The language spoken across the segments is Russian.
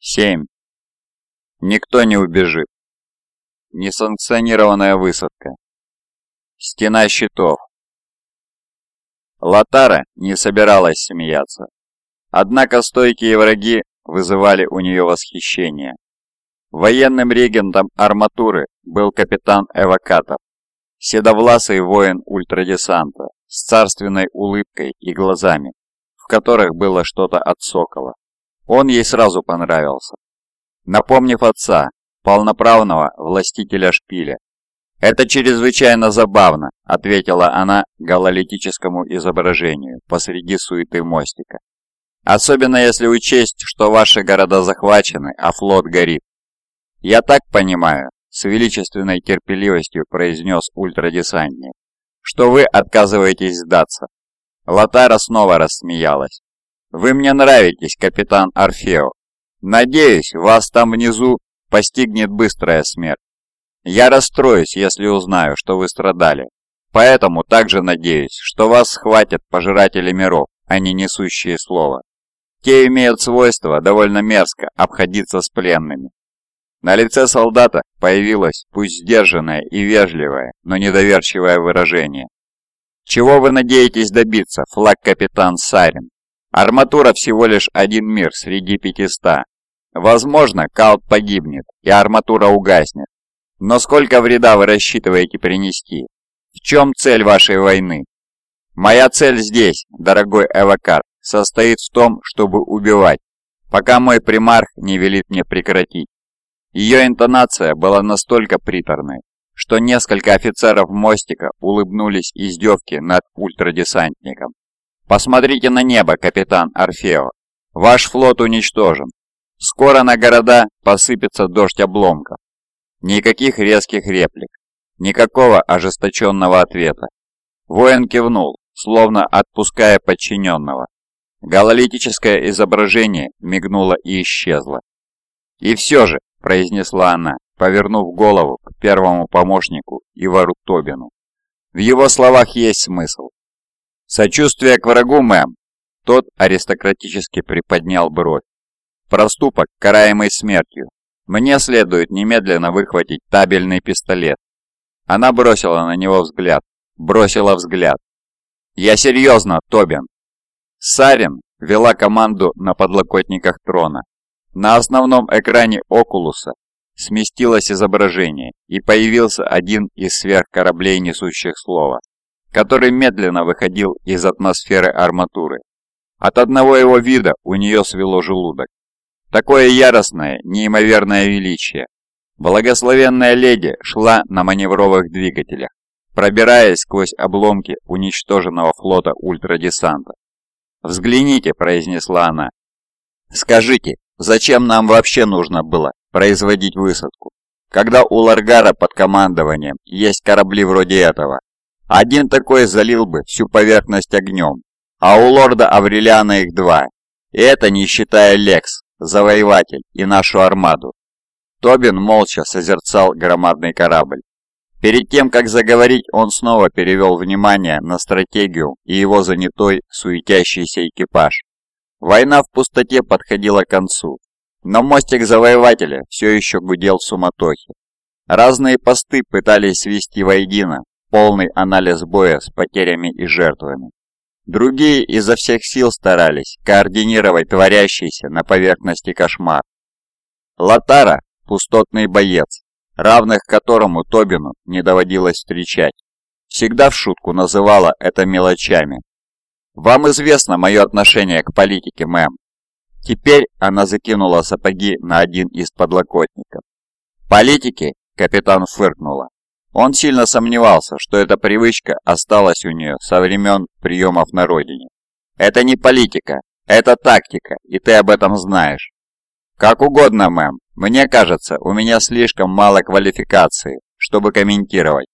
Семь. Никто не убежит. Несанкционированная высадка. Стена щитов. Латара не собиралась смеяться. Однако стойкие враги вызывали у нее восхищение. Военным регентом арматуры был капитан Эвакатов, седовласый воин ультрадесанта с царственной улыбкой и глазами, в которых было что-то от сокола. Он ей сразу понравился. Напомнив отца, полноправного властителя шпиля. «Это чрезвычайно забавно», — ответила она гололитическому изображению посреди суеты мостика. «Особенно если учесть, что ваши города захвачены, а флот горит. Я так понимаю, с величественной терпеливостью произнес ультрадесантник, что вы отказываетесь сдаться. Латара снова рассмеялась. «Вы мне нравитесь, капитан Орфео. Надеюсь, вас там внизу постигнет быстрая смерть. Я расстроюсь, если узнаю, что вы страдали. Поэтому также надеюсь, что вас схватят пожиратели миров, а не несущие слова. Те имеют свойство довольно мерзко обходиться с пленными. На лице солдата появилось, пусть сдержанное и вежливое, но недоверчивое выражение. «Чего вы надеетесь добиться, флаг-капитан Сарин? Арматура всего лишь один мир среди пятиста. Возможно, Калт погибнет, и арматура угаснет. Но сколько вреда вы рассчитываете принести? В чем цель вашей войны? Моя цель здесь, дорогой Эвакар, состоит в том, чтобы убивать, пока мой примарх не велит мне прекратить. Ее интонация была настолько приторной, что несколько офицеров мостика улыбнулись издевки над ультрадесантником. «Посмотрите на небо, капитан Орфео. Ваш флот уничтожен. Скоро на города посыпется дождь обломков. Никаких резких реплик, никакого ожесточенного ответа. Воин кивнул, словно отпуская подчиненного. Гололитическое изображение мигнуло и исчезло. И все же, — произнесла она, повернув голову к первому помощнику Ивару Тобину. «В его словах есть смысл. Сочувствие к врагу, мэм!» Тот аристократически приподнял бровь. «Проступок, караемый смертью. Мне следует немедленно выхватить табельный пистолет». Она бросила на него взгляд. Бросила взгляд. «Я серьезно, Тобин!» Сарин вела команду на подлокотниках трона, на основном экране Окулуса сместилось изображение, и появился один из сверхкораблей, несущих слова, который медленно выходил из атмосферы арматуры. От одного его вида у нее свело желудок. Такое яростное, неимоверное величие. Благословенная леди шла на маневровых двигателях, пробираясь сквозь обломки уничтоженного флота ультрадесанта. «Взгляните», — произнесла она. «Скажите, Зачем нам вообще нужно было производить высадку, когда у Ларгара под командованием есть корабли вроде этого? Один такой залил бы всю поверхность огнем, а у лорда Аврелиана их два. И это не считая Лекс, Завоеватель и нашу армаду. Тобин молча созерцал громадный корабль. Перед тем, как заговорить, он снова перевел внимание на стратегию и его занятой, суетящийся экипаж. Война в пустоте подходила к концу, но мостик завоевателя все еще гудел в суматохе. Разные посты пытались свести воедино полный анализ боя с потерями и жертвами. Другие изо всех сил старались координировать творящийся на поверхности кошмар. Латара – пустотный боец, равных которому Тобину не доводилось встречать. Всегда в шутку называла это мелочами, вам известно мое отношение к политике, мэм. Теперь она закинула сапоги на один из подлокотников. Политики? Капитан фыркнула. Он сильно сомневался, что эта привычка осталась у нее со времен приемов на родине. Это не политика, это тактика, и ты об этом знаешь. Как угодно, мэм. Мне кажется, у меня слишком мало квалификации, чтобы комментировать.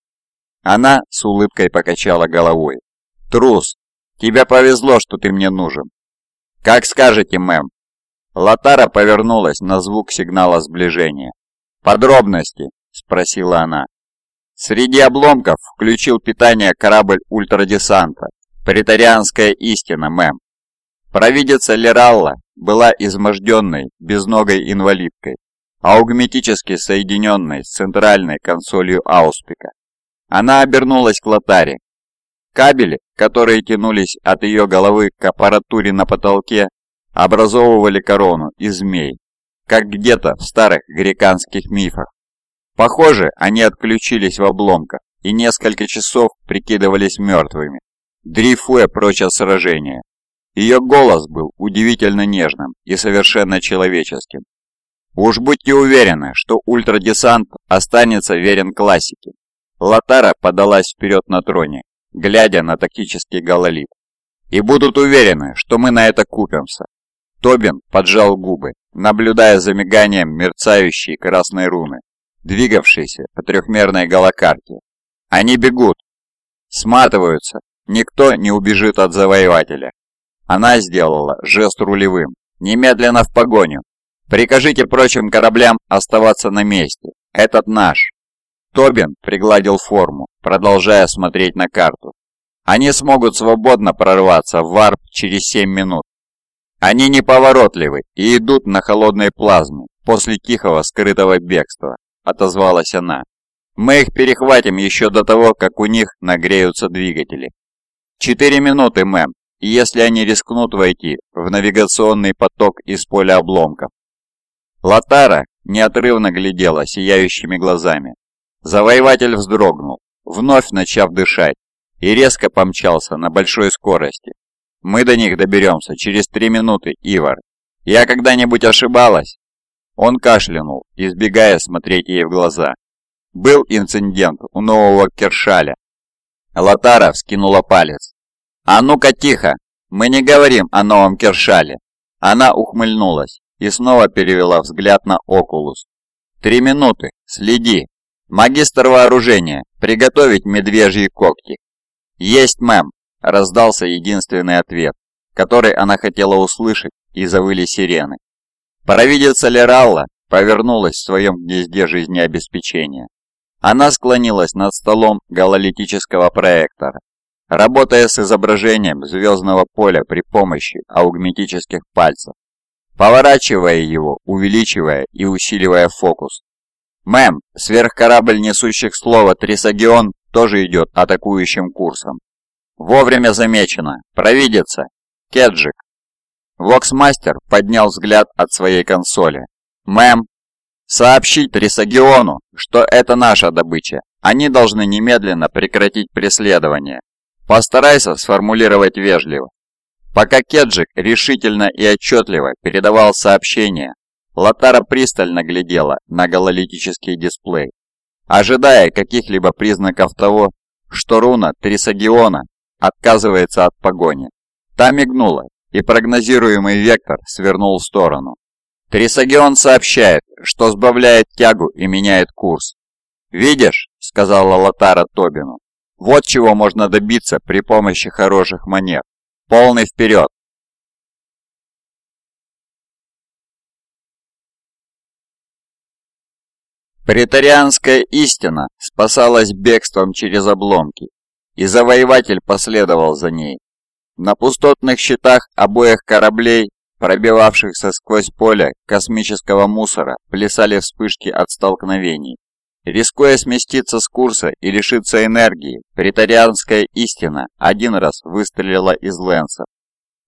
Она с улыбкой покачала головой. Трус, Тебе повезло, что ты мне нужен. Как скажете, мэм. Латара повернулась на звук сигнала сближения. «Подробности?» – спросила она. Среди обломков включил питание корабль ультрадесанта. Притарианская истина, мэм. Провидица Лералла была изможденной, безногой инвалидкой, аугметически соединенной с центральной консолью ауспика. Она обернулась к Лотаре. Кабели, которые тянулись от ее головы к аппаратуре на потолке, образовывали корону из змей, как где-то в старых греканских мифах. Похоже, они отключились в обломках и несколько часов прикидывались мертвыми, дрейфуя прочь от сражения. Ее голос был удивительно нежным и совершенно человеческим. Уж будьте уверены, что ультрадесант останется верен классике. Латара подалась вперед на троне, глядя на тактический гололит. И будут уверены, что мы на это купимся. Тобин поджал губы, наблюдая за миганием мерцающей красной руны, двигавшейся по трехмерной галакарте. Они бегут, сматываются, никто не убежит от завоевателя. Она сделала жест рулевым. Немедленно в погоню. Прикажите прочим кораблям оставаться на месте. Этот наш. Тобин пригладил форму, продолжая смотреть на карту. Они смогут свободно прорваться в варп через 7 минут. Они неповоротливы и идут на холодной плазме после тихого скрытого бегства, отозвалась она. Мы их перехватим еще до того, как у них нагреются двигатели. Четыре минуты, мэм, если они рискнут войти в навигационный поток из поля обломков. Латара неотрывно глядела сияющими глазами. Завоеватель вздрогнул, вновь начав дышать, и резко помчался на большой скорости, мы до них доберемся через три минуты, Ивар. Я когда-нибудь ошибалась?» Он кашлянул, избегая смотреть ей в глаза. Был инцидент у нового Кершаля. Латара вскинула палец. «А ну-ка тихо! Мы не говорим о новом Кершале!» Она ухмыльнулась и снова перевела взгляд на Окулус. «Три минуты! Следи! Магистр вооружения! Приготовить медвежьи когти!» «Есть, мэм!» Раздался единственный ответ, который она хотела услышать, и завыли сирены. Провидица Лералла повернулась в своем гнезде жизнеобеспечения. Она склонилась над столом гололитического проектора, работая с изображением звездного поля при помощи аугметических пальцев, поворачивая его, увеличивая и усиливая фокус. «Мэм, сверхкорабль несущих слова Трисагион тоже идет атакующим курсом. Вовремя замечено. Провидится. Кеджик. Воксмастер поднял взгляд от своей консоли. «Мэм, сообщить Рисагиону, что это наша добыча. Они должны немедленно прекратить преследование. Постарайся сформулировать вежливо». Пока Кеджик решительно и отчетливо передавал сообщение, Латара пристально глядела на гололитический дисплей, ожидая каких-либо признаков того, что руна Трисагиона отказывается от погони. Та мигнула, и прогнозируемый вектор свернул в сторону. Трисагион сообщает, что сбавляет тягу и меняет курс. «Видишь», — сказала Латара Тобину, — «вот чего можно добиться при помощи хороших манер. Полный вперед!» Претарианская истина спасалась бегством через обломки, и завоеватель последовал за ней. На пустотных щитах обоих кораблей, пробивавшихся сквозь поле космического мусора, плясали вспышки от столкновений. Рискуя сместиться с курса и лишиться энергии, претарианская истина один раз выстрелила из лэнсов,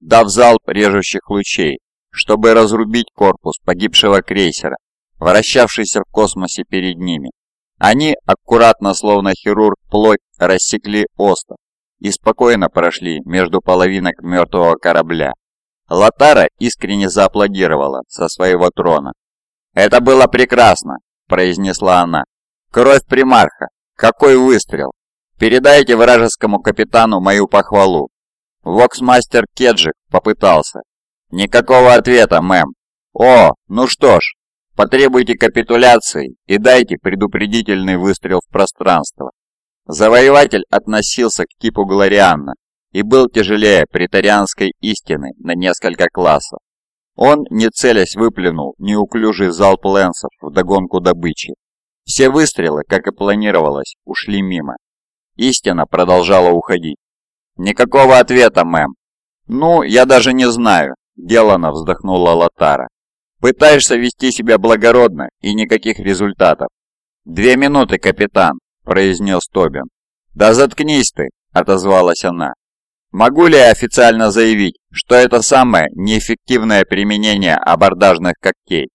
дав залп режущих лучей, чтобы разрубить корпус погибшего крейсера, вращавшийся в космосе перед ними. Они, аккуратно, словно хирург, плоть рассекли остров и спокойно прошли между половинок мертвого корабля. Латара искренне зааплодировала со своего трона. «Это было прекрасно!» – произнесла она. «Кровь примарха! Какой выстрел! Передайте вражескому капитану мою похвалу!» Воксмастер Кеджик попытался. «Никакого ответа, мэм!» «О, ну что ж, Потребуйте капитуляции и дайте предупредительный выстрел в пространство. Завоеватель относился к типу Глорианна и был тяжелее претарианской истины на несколько классов. Он, не целясь, выплюнул неуклюжий залп лэнсов в догонку добычи. Все выстрелы, как и планировалось, ушли мимо. Истина продолжала уходить. «Никакого ответа, мэм». «Ну, я даже не знаю. делано вздохнула Латара. «Пытаешься вести себя благородно и никаких результатов». «Две минуты, капитан», – произнес Тобин. «Да заткнись ты», – отозвалась она. «Могу ли я официально заявить, что это самое неэффективное применение абордажных когтей?»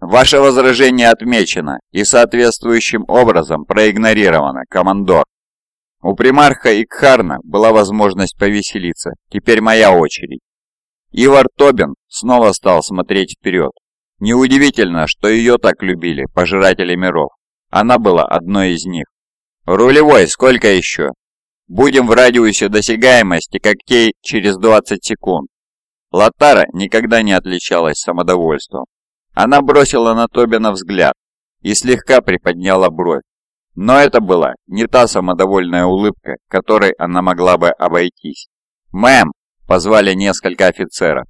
Ваше возражение отмечено и соответствующим образом проигнорировано, командор. У примарха Икхарна была возможность повеселиться. Теперь моя очередь. Ивар Тобин снова стал смотреть вперед. Неудивительно, что ее так любили пожиратели миров. Она была одной из них. «Рулевой, сколько еще?» «Будем в радиусе досягаемости когтей через 20 секунд». Латара никогда не отличалась самодовольством. Она бросила на Тобина взгляд и слегка приподняла бровь. Но это была не та самодовольная улыбка, которой она могла бы обойтись. «Мэм!» – позвали несколько офицеров.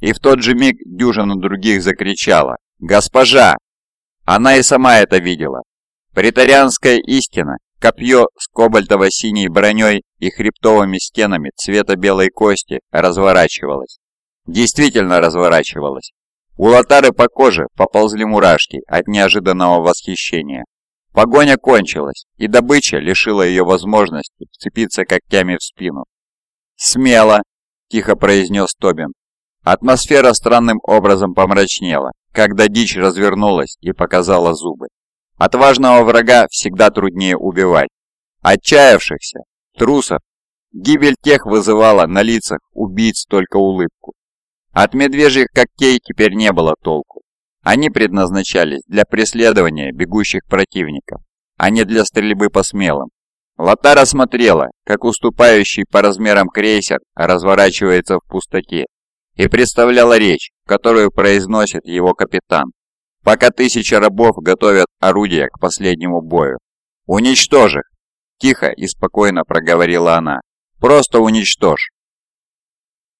И в тот же миг дюжина других закричала «Госпожа!». Она и сама это видела. Притарианская истина, копье с кобальтово-синей броней и хребтовыми стенами цвета белой кости разворачивалось. Действительно разворачивалось. У Лотары по коже поползли мурашки от неожиданного восхищения. Погоня кончилась, и добыча лишила ее возможности вцепиться когтями в спину. «Смело!» – тихо произнес Тобин. Атмосфера странным образом помрачнела, когда дичь развернулась и показала зубы. Отважного врага всегда труднее убивать. Отчаявшихся, трусов, гибель тех вызывала на лицах убийц только улыбку. От медвежьих когтей теперь не было толку. Они предназначались для преследования бегущих противников, а не для стрельбы по смелым. Латара смотрела, как уступающий по размерам крейсер разворачивается в пустоте, и представляла речь, которую произносит его капитан, пока тысячи рабов готовят орудия к последнему бою. «Уничтожь их!» – тихо и спокойно проговорила она. «Просто уничтожь!»